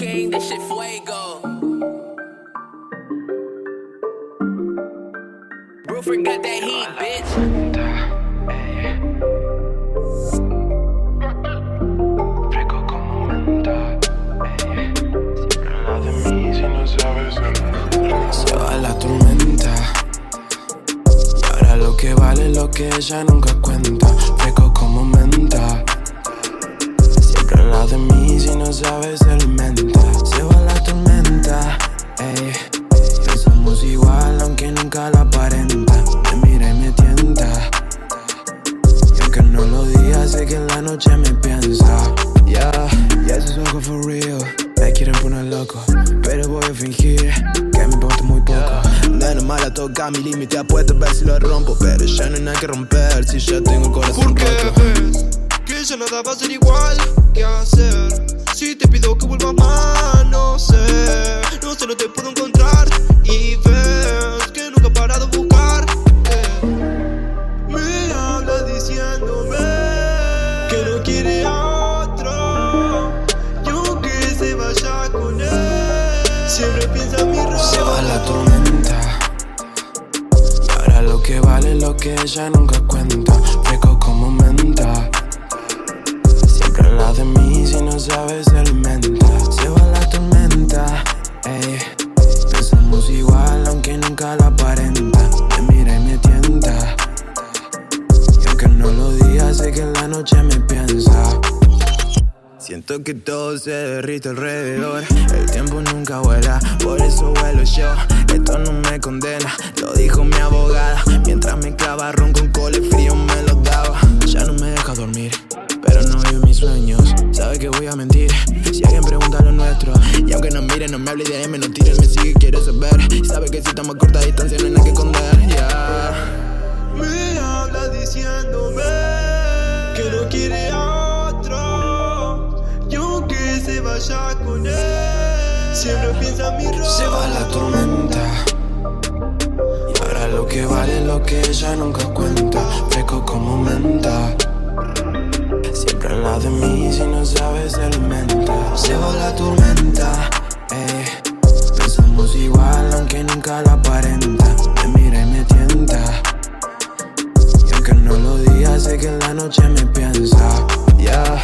King, this shit fuego. Roofer got that heat, bitch. Fresco como menta, ey. Siempre hablas de mí si no sabes el nombre. Se va la tormenta. Y ahora lo que vale es lo que ella nunca cuenta. Fresco como menta. Siempre habla de mí si no sabes el menta. Se va la tormenta. Ey. Pensamos igual aunque nunca la aparenta. Me mira y me tienta. Y aunque no lo diga, sé que en la noche me piensa. Ya, ya esos ojos for real. Me quieren poner loco, pero voy a fingir que me importa muy poco. Menos mal a tocar mi límite, apuesto a ver si lo rompo. Pero ya no hay nada que romper si ya tengo el corazón roto. Que ya nada va a ser igual que hacer. Si te pido que vuelva más, no sé. No sé, no te puedo encontrar. Y ves que nunca he parado a buscar. Me habla diciéndome que no quiere a otro. Yo que se vaya con él. Siempre piensa en mi rol. Se va la tormenta. Ahora lo que vale lo que ella nunca cuenta. Fresco como Que todo se derrite alrededor. El tiempo nunca vuela, por eso vuelo yo. Esto no me condena, lo dijo mi abogada. Mientras me clava ron con cole frío me lo daba. Ya no me deja dormir, pero no vive mis sueños. Sabe que voy a mentir si alguien pregunta lo nuestro. Y aunque no mire, no me hable de M, no tire, me sigue, quiere saber. Sabe que si estamos a corta distancia no hay nada que esconder. Me habla diciéndome que no quiere Siempre piensa en mi rol. Se va la tormenta. Y ahora lo que vale lo que ella nunca cuenta. Fresco como menta. Siempre habla de mí si no sabes el menta. Se va la tormenta. Ey. Pensamos igual aunque nunca la aparenta. Me mira y me tienta. Y aunque no lo diga, sé que en la noche me piensa. Ya.